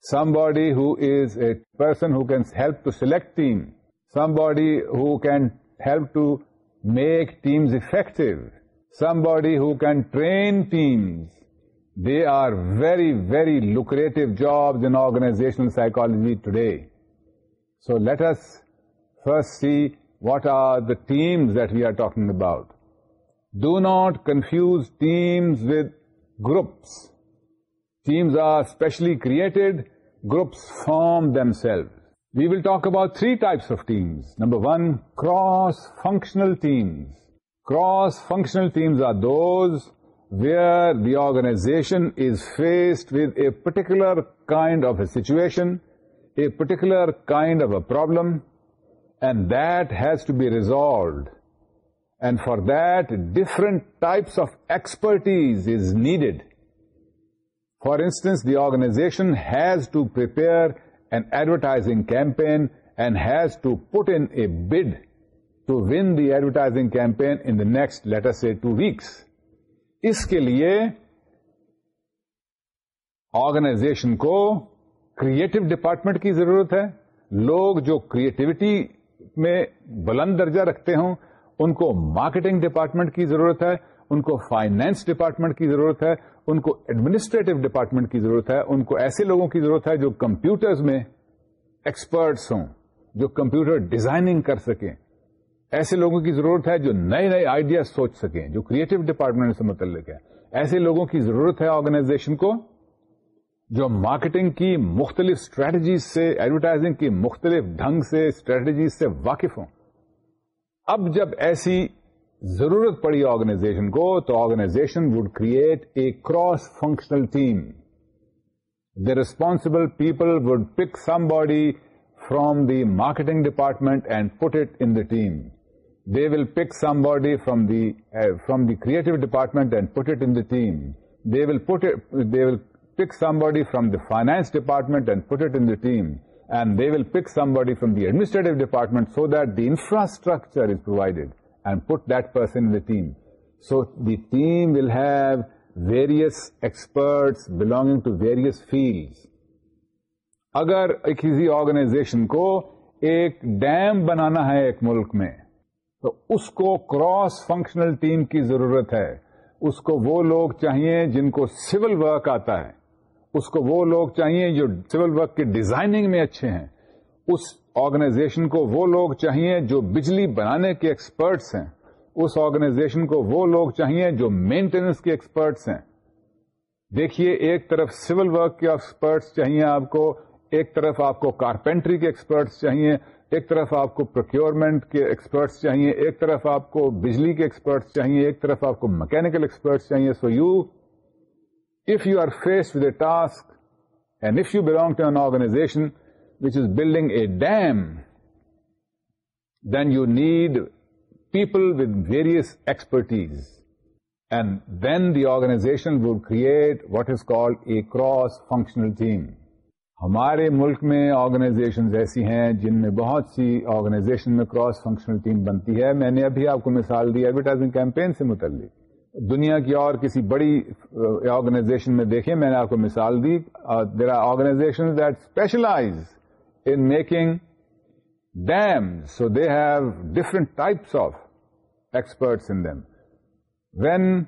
somebody who is a person who can help to select team, somebody who can help to make teams effective, somebody who can train teams. They are very, very lucrative jobs in organizational psychology today. So let us first see what are the teams that we are talking about. Do not confuse teams with groups. Teams are specially created. Groups form themselves. We will talk about three types of teams. Number one, cross-functional teams. Cross-functional teams are those where the organization is faced with a particular kind of a situation, a particular kind of a problem, and that has to be resolved. And for that, different types of expertise is needed. For instance the organization has to prepare an advertising campaign and has to put in bid to win the advertising campaign in the next letters a two weeks اس کے لیے organization کو creative department کی ضرورت ہے لوگ جو creativity میں بلند درجہ رکھتے ہوں ان کو مارکیٹنگ ڈپارٹمنٹ کی ضرورت ہے ان کو فائنینس ڈپارٹمنٹ کی ضرورت ہے ان کو ایڈمنسٹریٹو ڈپارٹمنٹ کی ضرورت ہے ان کو ایسے لوگوں کی ضرورت ہے جو کمپیوٹرز میں ایکسپرٹس ہوں جو کمپیوٹر ڈیزائننگ کر سکیں ایسے لوگوں کی ضرورت ہے جو نئے نئے آئیڈیا سوچ سکیں جو کریٹو ڈپارٹمنٹ سے متعلق ہے ایسے لوگوں کی ضرورت ہے آرگنائزیشن کو جو مارکیٹنگ کی مختلف اسٹریٹجیز سے ایڈورٹائزنگ کی مختلف ڈھنگ سے اسٹریٹجیز سے واقف ہوں اب جب ایسی ضرورت پڑی آرگنائزیشن کو تو organization would create a cross functional team the responsible people would pick somebody from the marketing department and put it the team they will pick somebody from the from the creative department and put it the team they will put will pick somebody from the finance department and put it the team and they will pick somebody from the administrative department so that the infrastructure is provided put the team will have various experts belonging to various fields. اگر organization کو ایک dam بنانا ہے ایک ملک میں تو اس کو کراس فنکشنل ٹیم کی ضرورت ہے اس کو وہ لوگ چاہیے جن کو سول ورک آتا ہے اس کو وہ لوگ چاہیے جو سول ورک کی ڈیزائننگ میں اچھے ہیں اس آرگنائزیشن کو وہ لوگ چاہیے جو بجلی بنانے کے ایکسپرٹس ہیں اس آرگنائزیشن کو وہ لوگ چاہیے جو مینٹیننس کے ایکسپرٹس ہیں دیکھیے ایک طرف سول ورک کے ایکسپرٹس چاہیے آپ کو ایک طرف آپ کو کارپینٹری کے ایکسپرٹس چاہیے ایک طرف آپ کو پروکیورمنٹ کے ایکسپرٹس چاہیے ایک طرف آپ کو بجلی کے ایکسپرٹس چاہیے ایک طرف آپ کو مکینکل ایکسپرٹس چاہیے so you if you are face with a task and if you belong to an organization which is building a dam then you need people with various expertise and then the organization will create what is called a cross functional team ہمارے ملک میں organizations ایسی ہیں جن میں بہت سی organization میں کراس فنکشنل ٹیم بنتی ہے میں نے ابھی آپ کو مثال دی ایڈورٹائزنگ کیمپین سے متعلق دنیا کی اور کسی بڑی آرگنائزیشن uh, میں دیکھیں میں نے آپ کو مثال دی there are organization that specialize in making dams. So they have different types of experts in them. When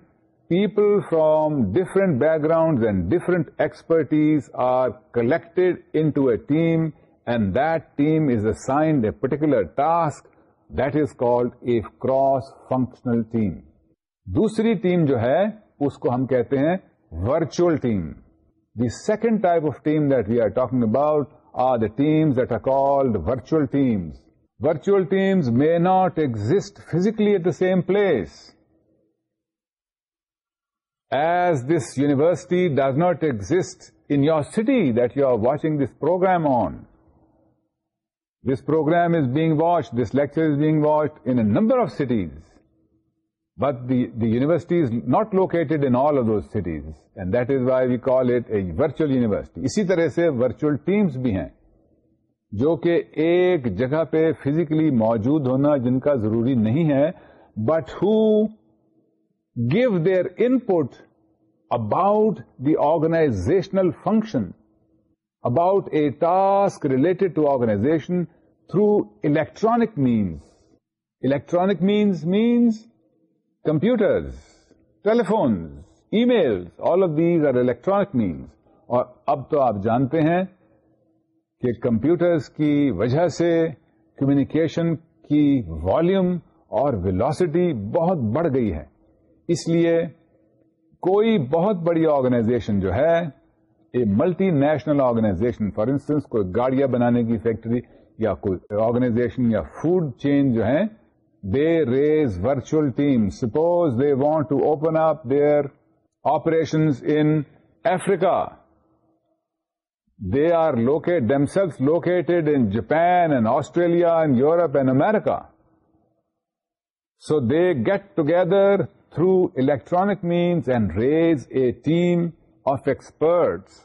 people from different backgrounds and different expertise are collected into a team and that team is assigned a particular task, that is called a cross-functional team. دوسری team جو ہے اس کو ہم کہتے ہیں virtual team the second type of team that we are talking about are the teams that are called virtual teams. Virtual teams may not exist physically at the same place. As this university does not exist in your city that you are watching this program on, this program is being watched, this lecture is being watched in a number of cities. But the university is not located in all of دور cities and that is why we call it a virtual university اسی طرح سے virtual teams بھی ہیں جو کہ ایک جگہ پہ فیزیکلی موجود ہونا جن کا ضروری نہیں ہے but have their input about the organizational function about a task related to organization through electronic means electronic means means computers telephones email all of these are electronic means اور اب تو آپ جانتے ہیں کہ computers کی وجہ سے کمیونیکیشن کی والوم اور ویلوسٹی بہت بڑھ گئی ہے اس لیے کوئی بہت بڑی آرگنائزیشن جو ہے multinational organization for instance کوئی گاڑیاں بنانے کی فیکٹری یا کوئی آرگنائزیشن یا فوڈ چین جو ہیں they raise virtual teams. Suppose they want to open up their operations in Africa. They are themselves located in Japan and Australia and Europe and America. So they get together through electronic means and raise a team of experts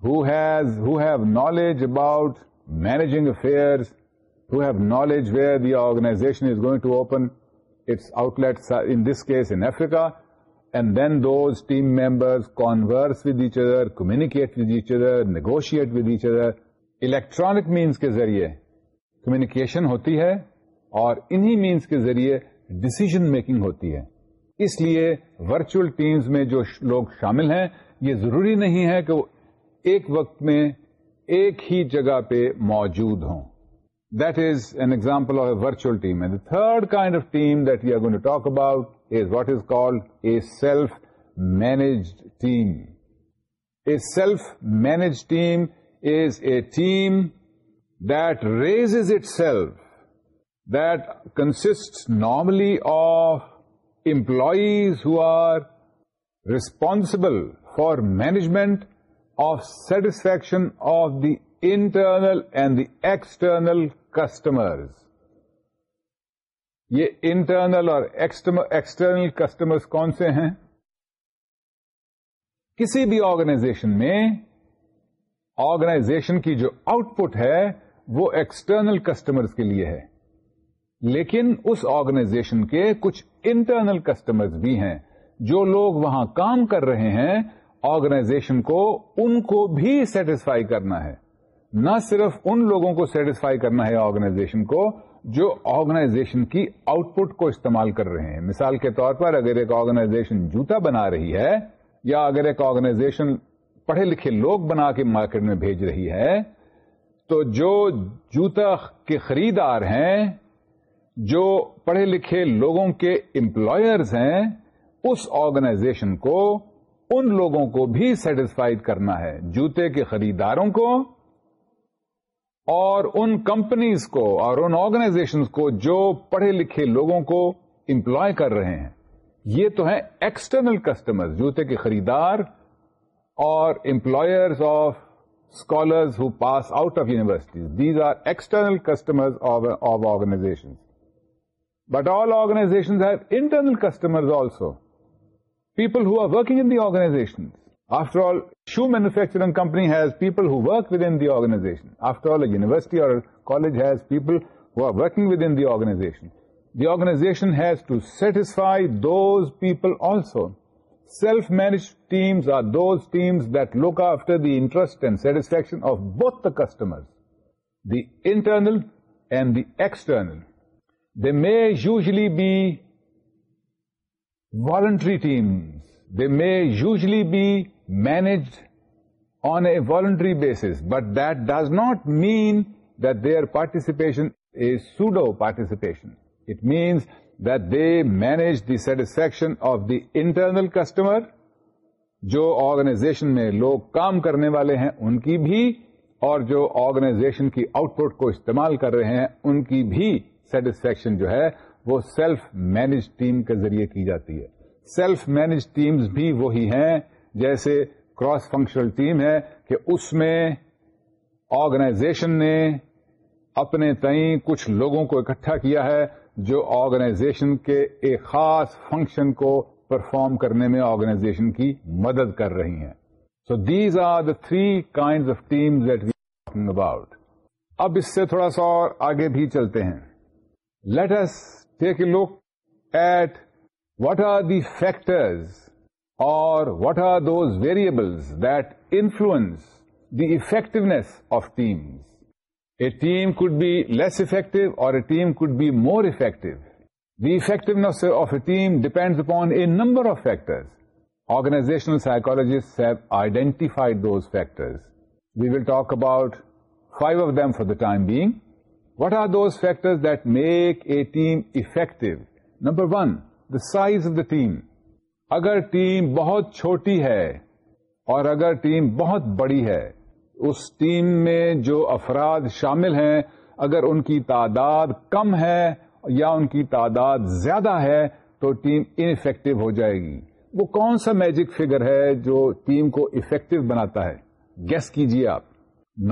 who have knowledge about managing affairs, who have knowledge where the organization is going to open its outlets in this case in Africa and then those team members converse with each other, communicate with each other, negotiate with each other. Electronic means کے ذریعے communication ہوتی ہے اور انہی means کے ذریعے decision making ہوتی ہے. اس لیے ورچوئل ٹیمز میں جو لوگ شامل ہیں یہ ضروری نہیں ہے کہ وہ ایک وقت میں ایک ہی جگہ پہ موجود ہوں That is an example of a virtual team. And the third kind of team that we are going to talk about is what is called a self-managed team. A self-managed team is a team that raises itself, that consists normally of employees who are responsible for management of satisfaction of the internal and the external customers یہ internal اور external customer کون سے ہیں کسی بھی organization میں organization کی جو آؤٹ پٹ ہے وہ ایکسٹرنل کسٹمر کے لیے ہے لیکن اس آرگنائزیشن کے کچھ انٹرنل کسٹمر بھی ہیں جو لوگ وہاں کام کر رہے ہیں آرگنائزیشن کو ان کو بھی سیٹسفائی کرنا ہے نہ صرف ان لوگوں کو سیٹسفائی کرنا ہے آرگنائزیشن کو جو آرگنائزیشن کی آؤٹ پٹ کو استعمال کر رہے ہیں مثال کے طور پر اگر ایک آرگنائزیشن جوتا بنا رہی ہے یا اگر ایک آرگنائزیشن پڑھے لکھے لوگ بنا کے مارکیٹ میں بھیج رہی ہے تو جو جوتا کے خریدار ہیں جو پڑھے لکھے لوگوں کے امپلائرز ہیں اس آرگنائزیشن کو ان لوگوں کو بھی سیٹسفائی کرنا ہے جوتے کے خریداروں کو اور ان کمپنیز کو اور ان آرگنائزیشن کو جو پڑھے لکھے لوگوں کو امپلوائے کر رہے ہیں یہ تو ہیں ایکسٹرنل کسٹمر جوتے کے خریدار اور employers of scholars who pass out of universities these are external customers of organization but all organization have internal customer also people who are working in the organizations After all, shoe manufacturing company has people who work within the organization. After all, a university or a college has people who are working within the organization. The organization has to satisfy those people also. Self-managed teams are those teams that look after the interest and satisfaction of both the customers, the internal and the external. They may usually be voluntary teams. They may usually be manage on a voluntary base but that does not mean that they are participation a pseudo participation it means that they manage the satisfaction of the internal customer جو organization میں لوگ کام کرنے والے ہیں ان کی بھی اور جو آرگنائزیشن کی آؤٹ پٹ کو استعمال کر رہے ہیں ان کی بھی سیٹسفیکشن جو ہے وہ سیلف مینج ٹیم کے ذریعے کی جاتی ہے سیلف مینج ٹیمز بھی وہی ہیں جیسے کراس فنکشنل ٹیم ہے کہ اس میں آرگنائزیشن نے اپنے تئیں کچھ لوگوں کو اکٹھا کیا ہے جو آرگنائزیشن کے ایک خاص فنکشن کو پرفارم کرنے میں آرگنائزیشن کی مدد کر رہی ہیں so these are the three kind of team let talking about اب اس سے تھوڑا سا اور آگے بھی چلتے ہیں let's take a look at what are the factors or what are those variables that influence the effectiveness of teams? A team could be less effective or a team could be more effective. The effectiveness of a team depends upon a number of factors. Organizational psychologists have identified those factors. We will talk about 5 of them for the time being. What are those factors that make a team effective? Number 1, the size of the team. اگر team بہت چھوٹی ہے اور اگر team بہت بڑی ہے اس team میں جو افراد شامل ہیں اگر ان کی تعداد کم ہے یا ان کی تعداد زیادہ ہے تو ٹیم انفیکٹو ہو جائے گی وہ کون سا میجک فگر ہے جو ٹیم کو افیکٹو بناتا ہے گیس کیجیے آپ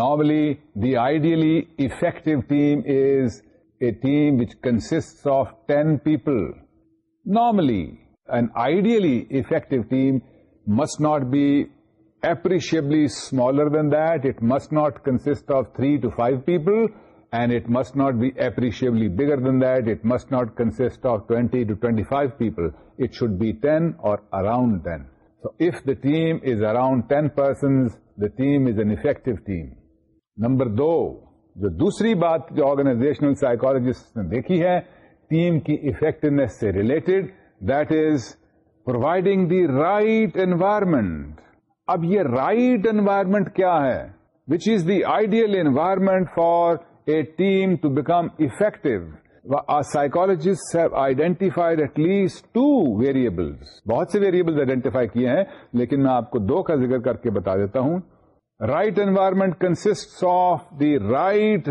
normally the ideally effective team is a team which consist of ten people normally and ideally effective team must not be appreciably smaller than that it must not consist of three to five people and it must not be appreciably bigger than that it must not consist of twenty to twenty five people it should be ten اور around ten if the team is around ten persons the team is an effective team number دو جو دوسری بات جو organisational psychologists نے دیکھی ہے team کی افیکٹونیس سے related that is providing the right environment اب یہ رائٹ right انوائرمنٹ کیا ہے which is the ideal environment for a team to become effective psychologist have identified at least two variables بہت سے ویریبل آئیڈینٹیفائی کیے ہیں لیکن میں آپ کو دو کا ذکر کر کے بتا دیتا ہوں right environment consist of the right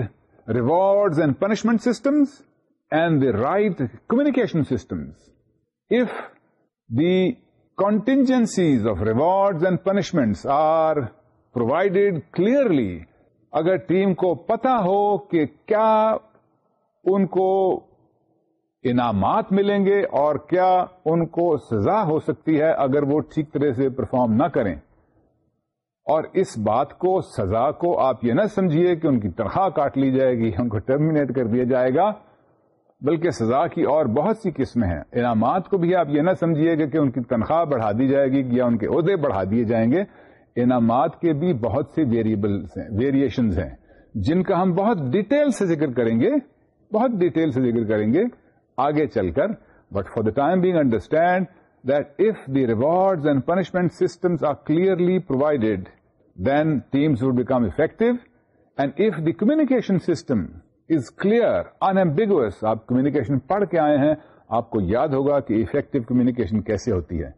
rewards and punishment systems and the right communication systems if the contingencies of rewards and punishments are provided clearly اگر ٹیم کو پتا ہو کہ کیا ان کو انعامات ملیں گے اور کیا ان کو سزا ہو سکتی ہے اگر وہ ٹھیک طرح سے پرفارم نہ کریں اور اس بات کو سزا کو آپ یہ نہ سمجھیے کہ ان کی تنخواہ کاٹ لی جائے گی ان کو ٹرمینیٹ کر دیا جائے گا بلکہ سزا کی اور بہت سی قسمیں ہیں انعامات کو بھی آپ یہ نہ سمجھیے گا کہ ان کی تنخواہ بڑھا دی جائے گی یا ان کے عہدے بڑھا دیے جائیں گے انعامات کے بھی بہت سے ویریبلس ہیں ویریشنز ہیں جن کا ہم بہت ڈیٹیل سے ذکر کریں گے بہت ڈیٹیل سے ذکر کریں گے آگے چل کر but for the time being understand that if the reward and punishment systems are clearly provided then teams would become effective and if the communication system is clear on ابوس آپ کمیکیشن پڑھ کے آئے ہیں آپ کو یاد ہوگا کہ افیکٹو کمیکیشن کیسے ہوتی ہے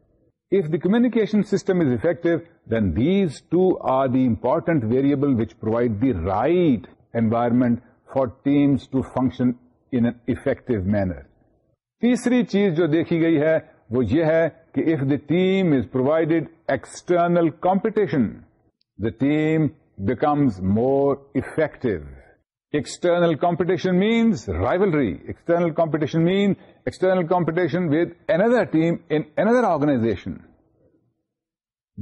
if the communication system is effective then these two are the important variable which provide the right environment for teams to function in an effective manner تیسری چیز جو دیکھی گئی ہے وہ یہ ہے کہ if the team is provided external competition the team becomes more effective external competition means rivalry external means external with اندر ٹیم اندر organization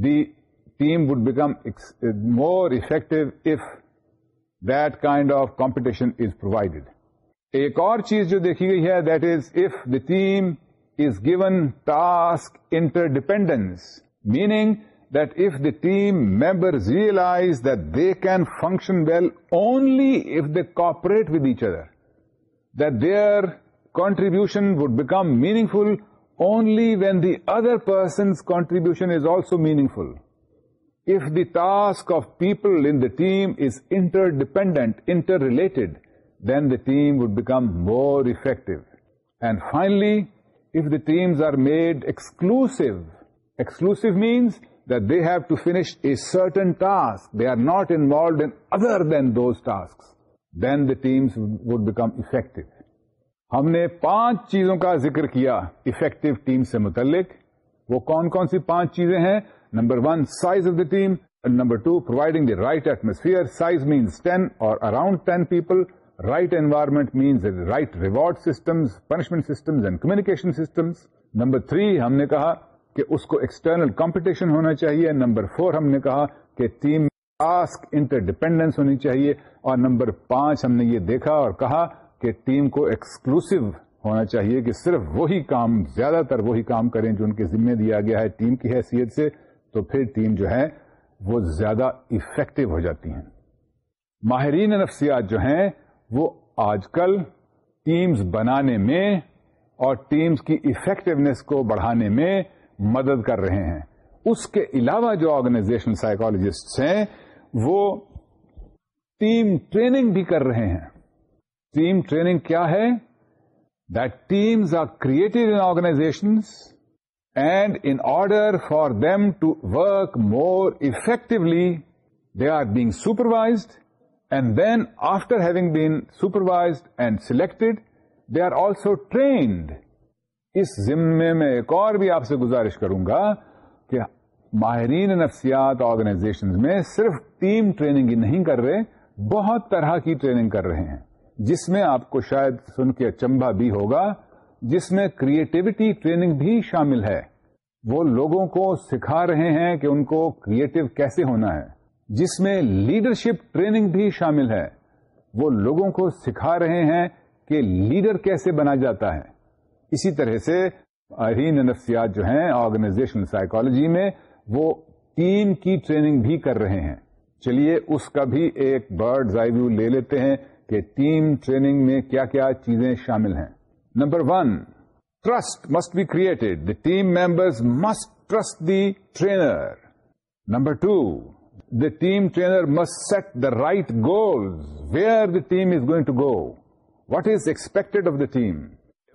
the team would become more effect if that kind of competition is provided ایک اور چیز جو دیکھی گئی ہے that is if the team is given task interdependence میریگ that if the team members realize that they can function well only if they cooperate with each other, that their contribution would become meaningful only when the other person's contribution is also meaningful. If the task of people in the team is interdependent, interrelated, then the team would become more effective. And finally, if the teams are made exclusive means a to finish a certain task they are not involved those then those task teams would become effective ہم نے پانچ چیزوں کا ذکر کیا effective team سے متعلق وہ کون کون سی پانچ چیزیں ہیں number one size of the team number two providing the right atmosphere size means ten اور around ten people right environment means right reward systems punishment systems and communication systems number three ہم نے کہا کہ اس کو external competition ہونا چاہیے number four ہم نے کہا کہ ٹیم ٹاسک انٹر انٹرڈیپینڈینس ہونی چاہیے اور نمبر پانچ ہم نے یہ دیکھا اور کہا کہ ٹیم کو ایکسکلوسو ہونا چاہیے کہ صرف وہی کام زیادہ تر وہی کام کریں جو ان کے ذمہ دیا گیا ہے ٹیم کی حیثیت سے تو پھر ٹیم جو ہے وہ زیادہ افیکٹو ہو جاتی ہیں ماہرین نفسیات جو ہیں وہ آج کل ٹیمز بنانے میں اور ٹیمز کی افیکٹونیس کو بڑھانے میں مدد کر رہے ہیں اس کے علاوہ جو آرگنائزیشن سائیکالوجسٹ ہیں وہ ٹیم ٹریننگ بھی کر رہے ہیں ٹیم ٹریننگ کیا ہے that teams are created in organization and in order for them to work more effectively they are being supervised and then after having been supervised and selected they are also trained اس میں میں ایک اور بھی آپ سے گزارش کروں گا کہ ماہرین نفسیات آرگنائزیشن میں صرف ٹیم ٹریننگ ہی نہیں کر رہے بہت طرح کی ٹریننگ کر رہے ہیں جس میں آپ کو شاید سن کے اچمبا بھی ہوگا جس میں کریٹیوٹی ٹریننگ بھی شامل ہے وہ لوگوں کو سکھا رہے ہیں کہ ان کو کریٹو کیسے ہونا ہے جس میں لیڈرشپ ٹریننگ بھی شامل ہے وہ لوگوں کو سکھا رہے ہیں کہ لیڈر کیسے بنا جاتا ہے اسی طرح سے اہین نفسیات جو ہیں آرگنائزیشن سائیکالوجی میں وہ ٹیم کی ٹریننگ بھی کر رہے ہیں چلیے اس کا بھی ایک برڈ آئی ویو لے لیتے ہیں کہ ٹیم ٹریننگ میں کیا کیا چیزیں شامل ہیں number one trust must be created the team members must trust the trainer number two the team trainer must set the right goals where the team is going to go what is expected of the team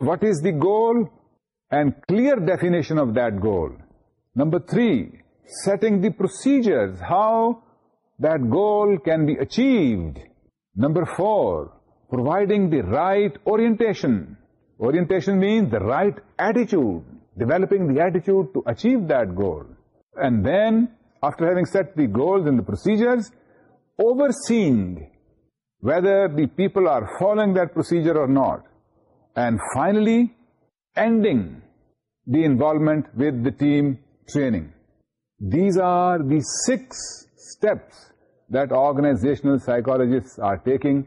What is the goal? And clear definition of that goal. Number three, setting the procedures, how that goal can be achieved. Number four, providing the right orientation. Orientation means the right attitude, developing the attitude to achieve that goal. And then, after having set the goals and the procedures, overseeing whether the people are following that procedure or not and finally ending the involvement with the team training. These are the 6 steps that organizational psychologists are taking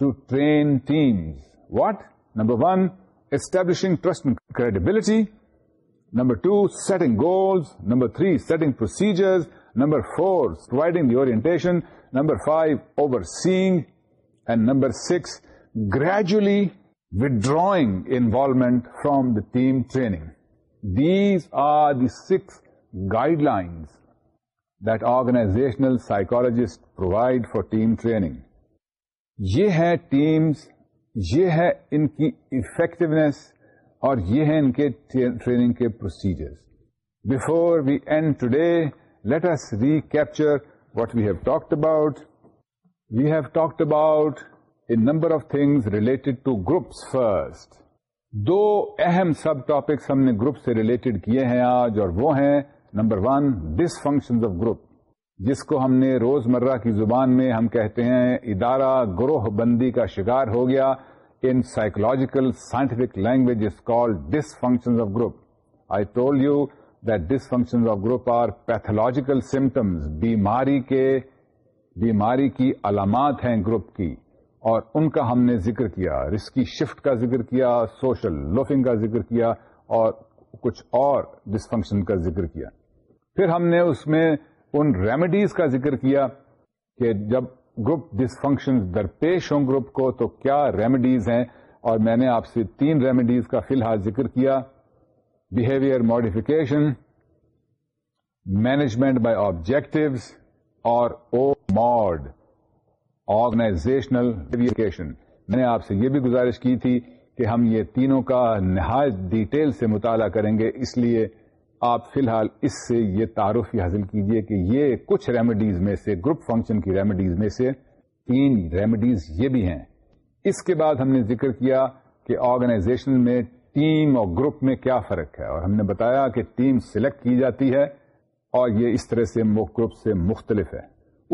to train teams. What? Number 1, establishing trust and credibility. Number 2, setting goals. Number 3, setting procedures. Number 4, providing the orientation. Number 5, overseeing. And number 6, gradually withdraw involvement from the team training these are the six guidelines that organizational psychologist provide for team training یہ ہے teams یہ ہے ان کی effectiveness اور یہ ہے ان کے ٹریننگ کے procedure before we end today later recapture what we have talked about we have talked about in number of things related to groups first دو اہم سب ٹاپکس ہم نے گروپ سے ریلیٹڈ کیے ہیں آج اور وہ ہیں number one dysfunction of group جس کو ہم نے روز مرہ کی زبان میں ہم کہتے ہیں ادارہ گروہ بندی کا شکار ہو گیا in psychological scientific language is call dysfunctions of group I told you that dysfunctions of group are pathological symptoms بیماری کے بیماری کی علامات ہیں گروپ کی اور ان کا ہم نے ذکر کیا رسکی شفٹ کا ذکر کیا سوشل لوفنگ کا ذکر کیا اور کچھ اور ڈسفنکشن کا ذکر کیا پھر ہم نے اس میں ان ریمیڈیز کا ذکر کیا کہ جب گروپ ڈسفنکشن درپیش ہوں گروپ کو تو کیا ریمیڈیز ہیں اور میں نے آپ سے تین ریمیڈیز کا فی الحال ذکر کیا behaviour modification management by objectives اور او ماڈ آرگنازیشنلشن میں نے آپ سے یہ بھی گزارش کی تھی کہ ہم یہ تینوں کا نہایت ڈیٹیل سے مطالعہ کریں گے اس لیے آپ فی الحال اس سے یہ تعارف ہی حاصل کیجیے کہ یہ کچھ ریمیڈیز میں سے گروپ فنکشن کی ریمیڈیز میں سے تین ریمیڈیز یہ بھی ہیں اس کے بعد ہم نے ذکر کیا کہ آرگنائزیشن میں ٹیم اور گروپ میں کیا فرق ہے اور ہم نے بتایا کہ ٹیم سلیکٹ کی جاتی ہے اور یہ اس طرح سے گروپ سے مختلف ہے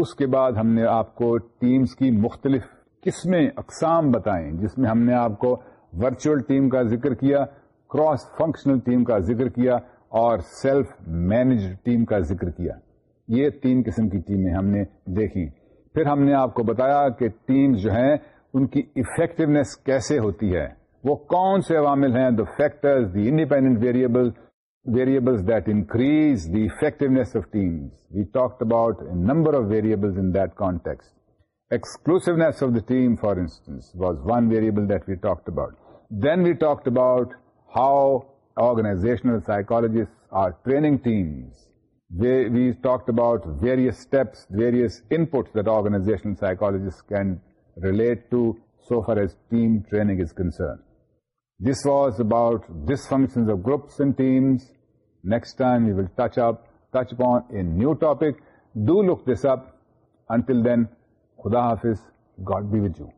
اس کے بعد ہم نے آپ کو ٹیمز کی مختلف قسمیں اقسام بتائیں جس میں ہم نے آپ کو ورچوئل ٹیم کا ذکر کیا کراس فنکشنل ٹیم کا ذکر کیا اور سیلف مینج ٹیم کا ذکر کیا یہ تین قسم کی ٹیمیں ہم نے دیکھی پھر ہم نے آپ کو بتایا کہ ٹیم جو ہیں ان کی افیکٹونیس کیسے ہوتی ہے وہ کون سے عوامل ہیں the factors the independent variable variables that increase the effectiveness of teams. We talked about a number of variables in that context. Exclusiveness of the team, for instance, was one variable that we talked about. Then we talked about how organizational psychologists are training teams. We talked about various steps, various inputs that organizational psychologists can relate to so far as team training is concerned. This was about dysfunctions of groups and teams, next time you will touch up touch upon a new topic do look this up until then خدا حافظ God be would you